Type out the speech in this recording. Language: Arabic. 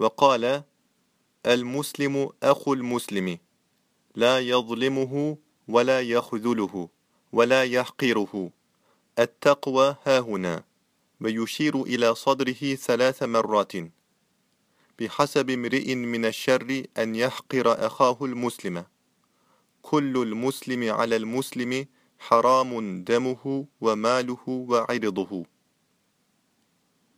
وقال المسلم أخو المسلم لا يظلمه ولا يخذله ولا يحقره. التقوى هاهنا ويشير إلى صدره ثلاث مرات بحسب امرئ من الشر أن يحقر أخاه المسلم. كل المسلم على المسلم حرام دمه وماله وعرضه.